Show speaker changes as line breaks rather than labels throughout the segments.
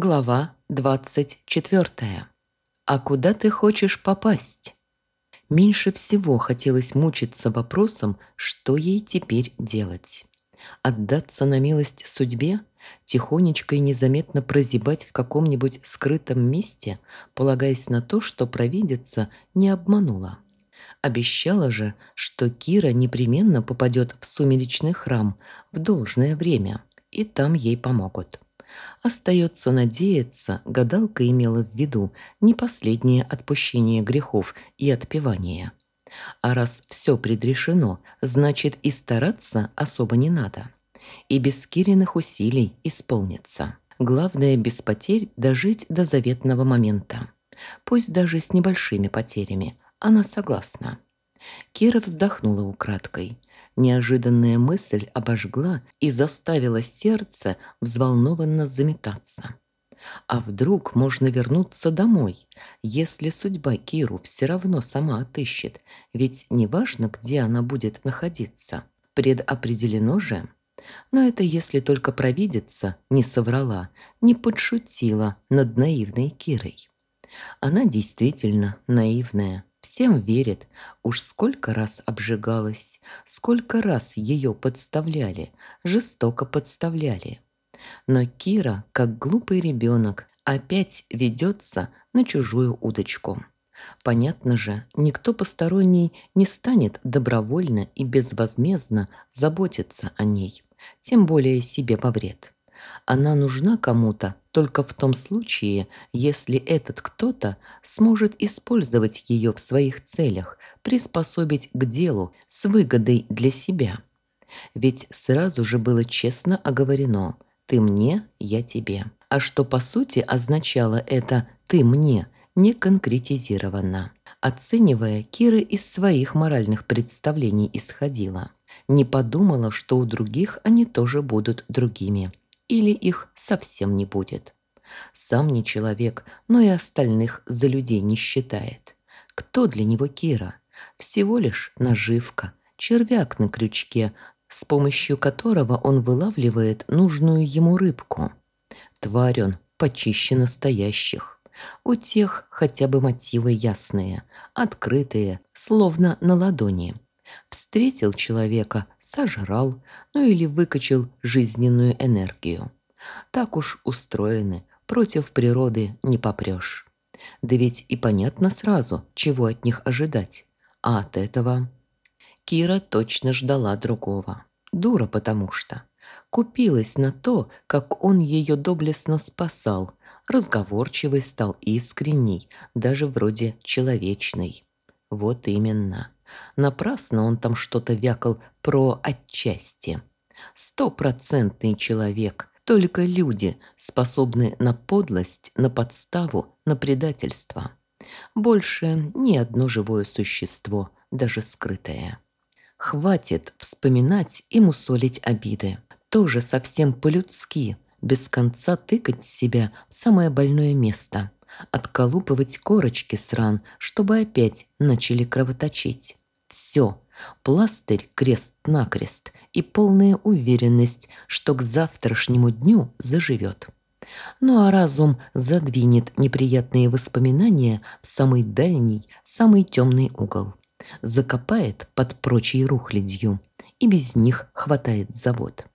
Глава 24. А куда ты хочешь попасть? Меньше всего хотелось мучиться вопросом, что ей теперь делать. Отдаться на милость судьбе, тихонечко и незаметно прозябать в каком-нибудь скрытом месте, полагаясь на то, что провидица не обманула. Обещала же, что Кира непременно попадет в сумеречный храм в должное время, и там ей помогут. Остается надеяться, гадалка имела в виду не последнее отпущение грехов и отпевание. А раз все предрешено, значит и стараться особо не надо. И без Кириных усилий исполнится. Главное без потерь дожить до заветного момента. Пусть даже с небольшими потерями. Она согласна. Кира вздохнула украдкой. Неожиданная мысль обожгла и заставила сердце взволнованно заметаться. А вдруг можно вернуться домой, если судьба Киру все равно сама отыщет, ведь неважно, где она будет находиться. Предопределено же. Но это если только провидица не соврала, не подшутила над наивной Кирой. Она действительно наивная, Всем верит. Уж сколько раз обжигалась, сколько раз ее подставляли, жестоко подставляли. Но Кира, как глупый ребенок, опять ведется на чужую удочку. Понятно же, никто посторонний не станет добровольно и безвозмездно заботиться о ней, тем более себе во вред. Она нужна кому-то только в том случае, если этот кто-то сможет использовать ее в своих целях, приспособить к делу с выгодой для себя. Ведь сразу же было честно оговорено «ты мне, я тебе». А что по сути означало это «ты мне» не конкретизировано. Оценивая, Кира из своих моральных представлений исходила. Не подумала, что у других они тоже будут другими или их совсем не будет. Сам не человек, но и остальных за людей не считает. Кто для него Кира? Всего лишь наживка, червяк на крючке, с помощью которого он вылавливает нужную ему рыбку. Тварь он почище настоящих. У тех хотя бы мотивы ясные, открытые, словно на ладони. Встретил человека, сожрал, ну или выкачал жизненную энергию. Так уж устроены, против природы не попрешь. Да ведь и понятно сразу, чего от них ожидать. А от этого... Кира точно ждала другого. Дура потому что. Купилась на то, как он ее доблестно спасал. Разговорчивый стал искренний, даже вроде человечный. Вот именно. Напрасно он там что-то вякал про отчасти. Стопроцентный человек, только люди способны на подлость, на подставу, на предательство. Больше ни одно живое существо, даже скрытое. Хватит вспоминать и мусолить обиды. Тоже совсем по-людски, без конца тыкать себя в самое больное место. Отколупывать корочки с ран, чтобы опять начали кровоточить. Все. Пластырь крест-накрест и полная уверенность, что к завтрашнему дню заживет. Ну а разум задвинет неприятные воспоминания в самый дальний, самый темный угол. Закопает под прочей рухлядью, и без них хватает забот.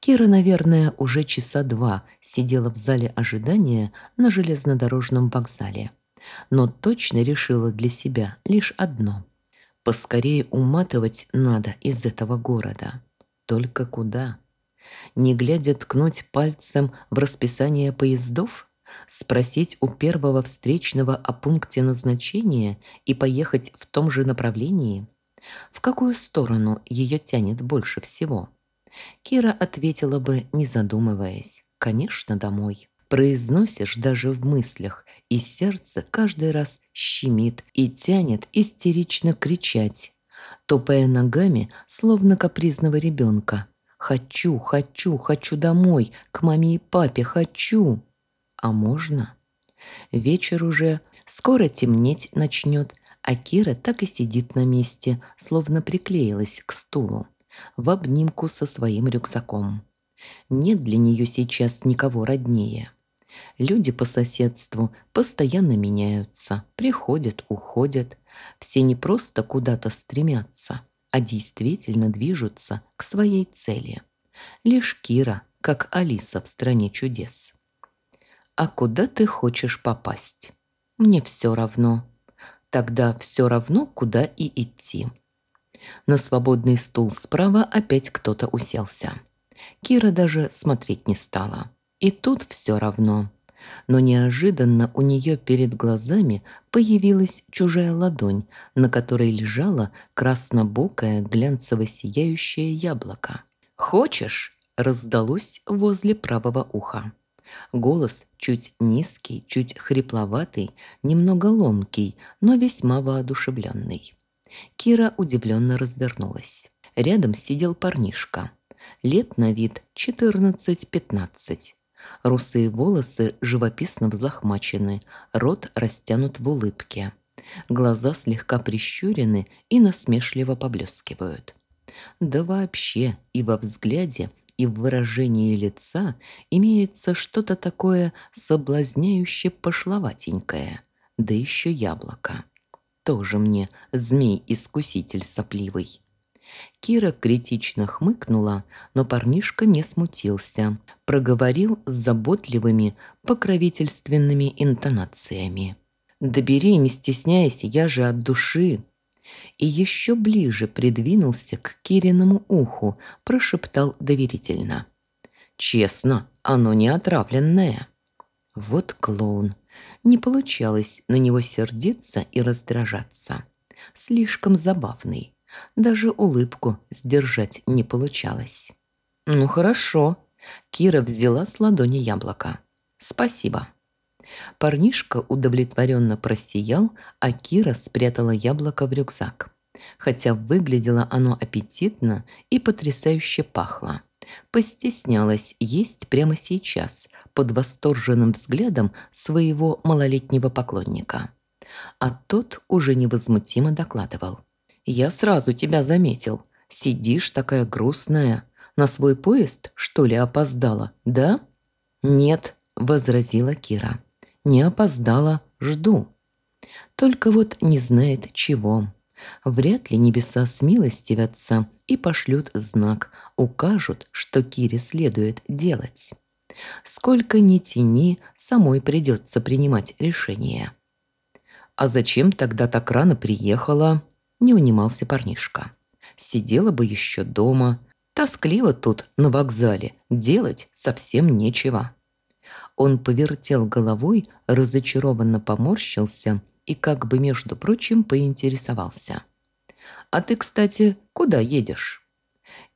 Кира, наверное, уже часа два сидела в зале ожидания на железнодорожном вокзале, но точно решила для себя лишь одно – Поскорее уматывать надо из этого города. Только куда? Не глядя ткнуть пальцем в расписание поездов? Спросить у первого встречного о пункте назначения и поехать в том же направлении? В какую сторону ее тянет больше всего? Кира ответила бы, не задумываясь. Конечно, домой. Произносишь даже в мыслях, и сердце каждый раз щемит и тянет истерично кричать, топая ногами, словно капризного ребенка. «Хочу, хочу, хочу домой, к маме и папе, хочу!» «А можно?» Вечер уже, скоро темнеть начнет, а Кира так и сидит на месте, словно приклеилась к стулу, в обнимку со своим рюкзаком. Нет для нее сейчас никого роднее. Люди по соседству постоянно меняются, приходят, уходят. Все не просто куда-то стремятся, а действительно движутся к своей цели. Лишь Кира, как Алиса в «Стране чудес». «А куда ты хочешь попасть?» «Мне все равно». «Тогда все равно, куда и идти». На свободный стул справа опять кто-то уселся. Кира даже смотреть не стала. И тут все равно. Но неожиданно у нее перед глазами появилась чужая ладонь, на которой лежало краснобокое глянцево-сияющее яблоко. «Хочешь?» – раздалось возле правого уха. Голос чуть низкий, чуть хрипловатый, немного ломкий, но весьма воодушевленный. Кира удивленно развернулась. Рядом сидел парнишка. Лет на вид 14-15. Русые волосы живописно взлохмачены, рот растянут в улыбке. Глаза слегка прищурены и насмешливо поблескивают. Да вообще и во взгляде, и в выражении лица имеется что-то такое соблазняюще пошловатенькое, да еще яблоко. Тоже мне змей-искуситель сопливый. Кира критично хмыкнула, но парнишка не смутился. Проговорил с заботливыми, покровительственными интонациями. «Да бери, не стесняйся, я же от души!» И еще ближе придвинулся к Кириному уху, прошептал доверительно. «Честно, оно не отравленное». Вот клоун. Не получалось на него сердиться и раздражаться. Слишком забавный. Даже улыбку сдержать не получалось. «Ну хорошо». Кира взяла с ладони яблоко. «Спасибо». Парнишка удовлетворенно просиял, а Кира спрятала яблоко в рюкзак. Хотя выглядело оно аппетитно и потрясающе пахло. Постеснялась есть прямо сейчас, под восторженным взглядом своего малолетнего поклонника. А тот уже невозмутимо докладывал. Я сразу тебя заметил. Сидишь такая грустная. На свой поезд, что ли, опоздала, да? Нет, возразила Кира. Не опоздала, жду. Только вот не знает чего. Вряд ли небеса смилостивятся и пошлют знак, укажут, что Кире следует делать. Сколько ни тяни, самой придется принимать решение. А зачем тогда так рано приехала? Не унимался парнишка. Сидела бы еще дома. Тоскливо тут, на вокзале. Делать совсем нечего. Он повертел головой, разочарованно поморщился и как бы, между прочим, поинтересовался. «А ты, кстати, куда едешь?»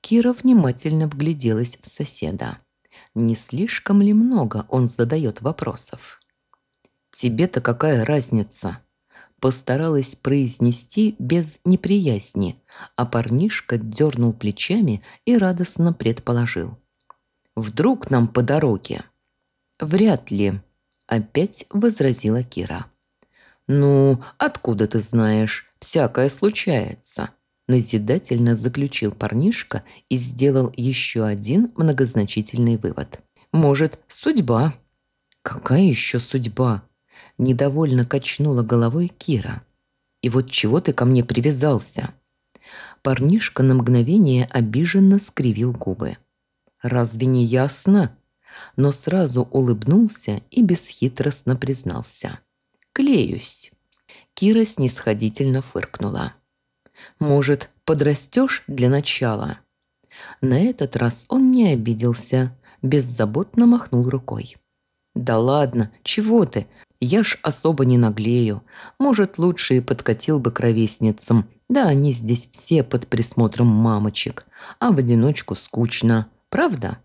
Кира внимательно вгляделась в соседа. Не слишком ли много он задает вопросов? «Тебе-то какая разница?» Постаралась произнести без неприязни, а парнишка дернул плечами и радостно предположил. «Вдруг нам по дороге?» «Вряд ли», – опять возразила Кира. «Ну, откуда ты знаешь? Всякое случается», – назидательно заключил парнишка и сделал еще один многозначительный вывод. «Может, судьба?» «Какая еще судьба?» Недовольно качнула головой Кира. «И вот чего ты ко мне привязался?» Парнишка на мгновение обиженно скривил губы. «Разве не ясно?» Но сразу улыбнулся и бесхитростно признался. «Клеюсь». Кира снисходительно фыркнула. «Может, подрастешь для начала?» На этот раз он не обиделся, беззаботно махнул рукой. «Да ладно, чего ты? Я ж особо не наглею. Может, лучше и подкатил бы к ровесницам. Да они здесь все под присмотром мамочек. А в одиночку скучно. Правда?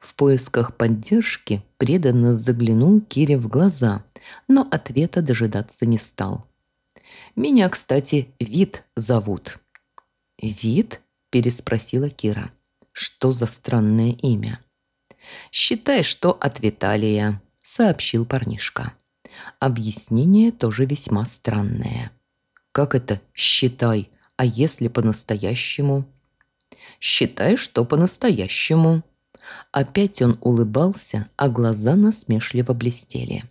В поисках поддержки преданно заглянул Кире в глаза, но ответа дожидаться не стал. «Меня, кстати, Вид зовут». «Вид?» – переспросила Кира. «Что за странное имя?» «Считай, что от Виталия», – сообщил парнишка. Объяснение тоже весьма странное. Как это «считай», а если по-настоящему? Считай, что по-настоящему. Опять он улыбался, а глаза насмешливо блестели.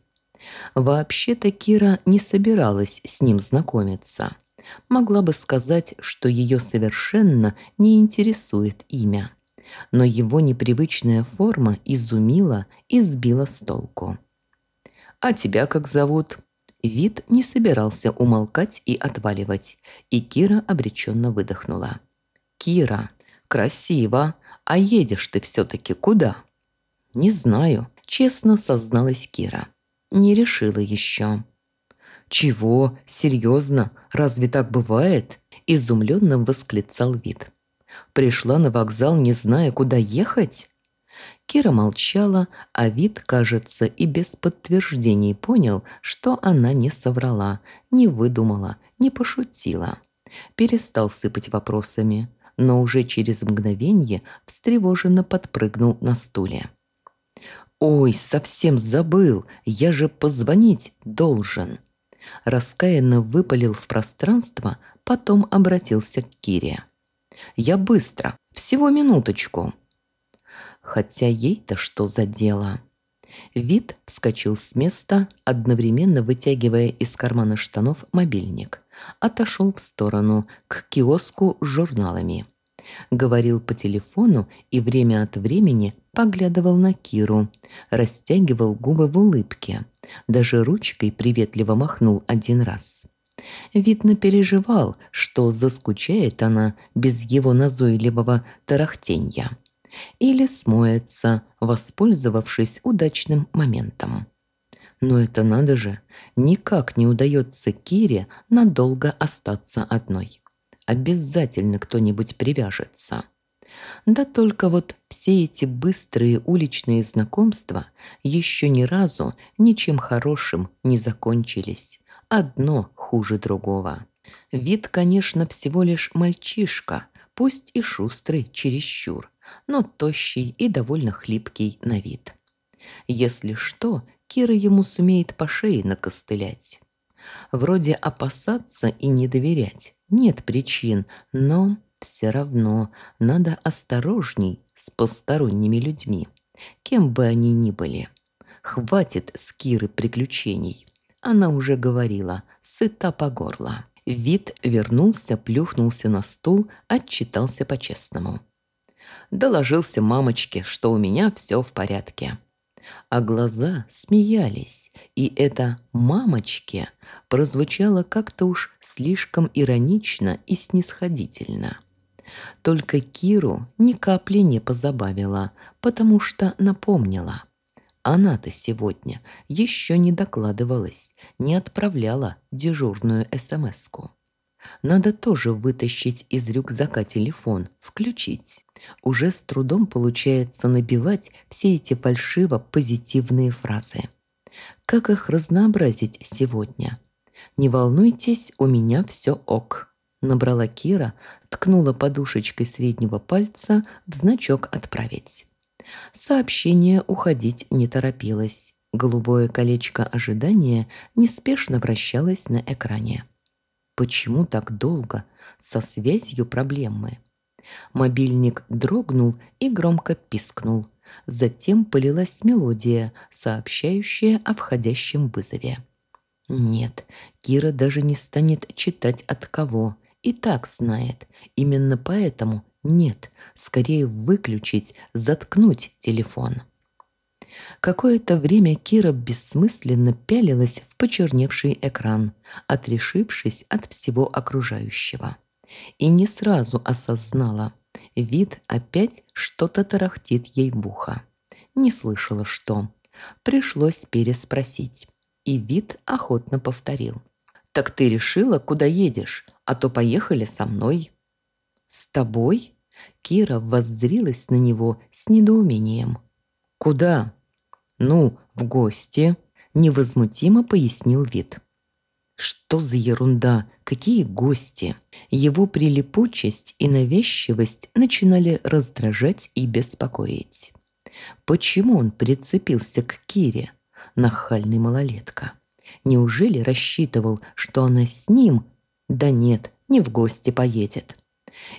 Вообще-то Кира не собиралась с ним знакомиться. Могла бы сказать, что ее совершенно не интересует имя. Но его непривычная форма изумила и сбила с толку. «А тебя как зовут?» Вид не собирался умолкать и отваливать, и Кира обреченно выдохнула. «Кира, красиво, а едешь ты все-таки куда?» «Не знаю», – честно созналась Кира. «Не решила еще». «Чего? Серьезно? Разве так бывает?» – изумленно восклицал вид. «Пришла на вокзал, не зная, куда ехать?» Кира молчала, а вид, кажется, и без подтверждений понял, что она не соврала, не выдумала, не пошутила. Перестал сыпать вопросами, но уже через мгновение встревоженно подпрыгнул на стуле. «Ой, совсем забыл, я же позвонить должен!» Раскаянно выпалил в пространство, потом обратился к Кире. «Я быстро, всего минуточку!» Хотя ей-то что за дело? Вид вскочил с места, одновременно вытягивая из кармана штанов мобильник. Отошел в сторону, к киоску с журналами. Говорил по телефону и время от времени поглядывал на Киру, растягивал губы в улыбке. Даже ручкой приветливо махнул один раз. Видно, переживал, что заскучает она без его назойливого тарахтенья или смоется, воспользовавшись удачным моментом. Но это надо же, никак не удается Кире надолго остаться одной. Обязательно кто-нибудь привяжется. Да только вот все эти быстрые уличные знакомства еще ни разу ничем хорошим не закончились. Одно хуже другого. Вид, конечно, всего лишь мальчишка, пусть и шустрый чересчур, но тощий и довольно хлипкий на вид. Если что, Кира ему сумеет по шее накостылять. Вроде опасаться и не доверять нет причин, но все равно надо осторожней с посторонними людьми, кем бы они ни были. Хватит с Киры приключений. Она уже говорила, сыта по горло. Вид вернулся, плюхнулся на стул, отчитался по-честному доложился мамочке, что у меня все в порядке. А глаза смеялись, и это «мамочке» прозвучало как-то уж слишком иронично и снисходительно. Только Киру ни капли не позабавила, потому что напомнила. Она-то сегодня еще не докладывалась, не отправляла дежурную СМС-ку. Надо тоже вытащить из рюкзака телефон, включить. Уже с трудом получается набивать все эти фальшиво-позитивные фразы. Как их разнообразить сегодня? «Не волнуйтесь, у меня все ок», – набрала Кира, ткнула подушечкой среднего пальца в значок «Отправить». Сообщение уходить не торопилось. Голубое колечко ожидания неспешно вращалось на экране. Почему так долго? Со связью проблемы. Мобильник дрогнул и громко пискнул. Затем полилась мелодия, сообщающая о входящем вызове. Нет, Кира даже не станет читать от кого. И так знает. Именно поэтому нет, скорее выключить, заткнуть телефон. Какое-то время Кира бессмысленно пялилась в почерневший экран, отрешившись от всего окружающего. И не сразу осознала. Вид опять что-то тарахтит ей в ухо. Не слышала, что. Пришлось переспросить. И вид охотно повторил. «Так ты решила, куда едешь? А то поехали со мной». «С тобой?» Кира воззрилась на него с недоумением. «Куда?» «Ну, в гости», – невозмутимо пояснил вид. Что за ерунда? Какие гости? Его прилипучесть и навязчивость начинали раздражать и беспокоить. Почему он прицепился к Кире? Нахальный малолетка. Неужели рассчитывал, что она с ним? Да нет, не в гости поедет.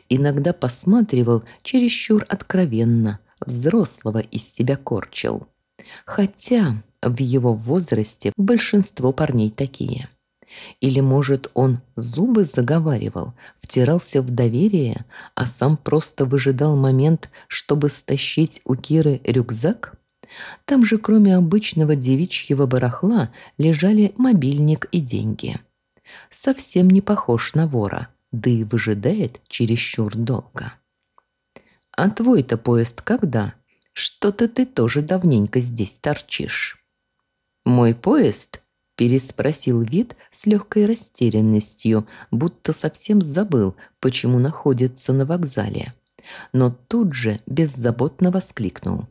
Иногда посматривал чересчур откровенно, взрослого из себя корчил. Хотя в его возрасте большинство парней такие. Или, может, он зубы заговаривал, втирался в доверие, а сам просто выжидал момент, чтобы стащить у Киры рюкзак? Там же, кроме обычного девичьего барахла, лежали мобильник и деньги. Совсем не похож на вора, да и выжидает чересчур долго. «А твой-то поезд когда? Что-то ты тоже давненько здесь торчишь». «Мой поезд?» – переспросил вид с легкой растерянностью, будто совсем забыл, почему находится на вокзале. Но тут же беззаботно воскликнул.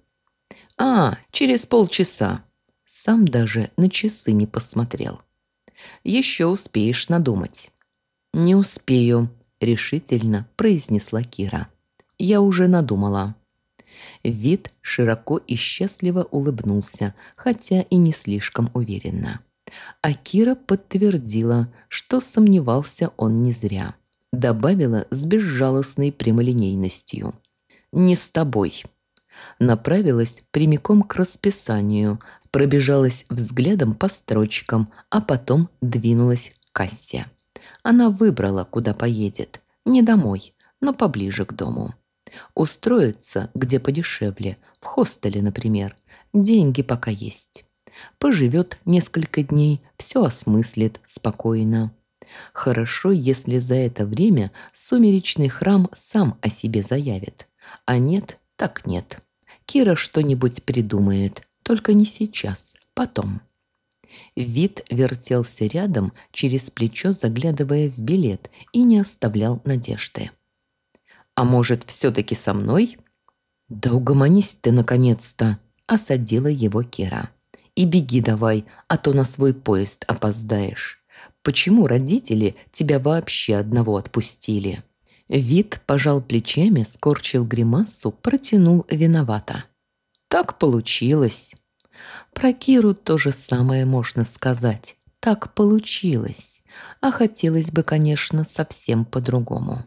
«А, через полчаса». Сам даже на часы не посмотрел. «Еще успеешь надумать». «Не успею», – решительно произнесла Кира. «Я уже надумала». Вид широко и счастливо улыбнулся, хотя и не слишком уверенно. А Кира подтвердила, что сомневался он не зря. Добавила с безжалостной прямолинейностью. «Не с тобой» направилась прямиком к расписанию, пробежалась взглядом по строчкам, а потом двинулась к кассе. Она выбрала, куда поедет. Не домой, но поближе к дому. Устроиться где подешевле, в хостеле, например. Деньги пока есть. Поживет несколько дней, все осмыслит спокойно. Хорошо, если за это время сумеречный храм сам о себе заявит. А нет, так нет. Кира что-нибудь придумает, только не сейчас, потом. Вид вертелся рядом, через плечо заглядывая в билет и не оставлял надежды. «А может, все-таки со мной?» «Да угомонись ты, наконец-то!» – осадила его Кира. «И беги давай, а то на свой поезд опоздаешь. Почему родители тебя вообще одного отпустили?» Вид пожал плечами, скорчил гримасу, протянул виновато. «Так получилось». Про Киру то же самое можно сказать. Так получилось. А хотелось бы, конечно, совсем по-другому.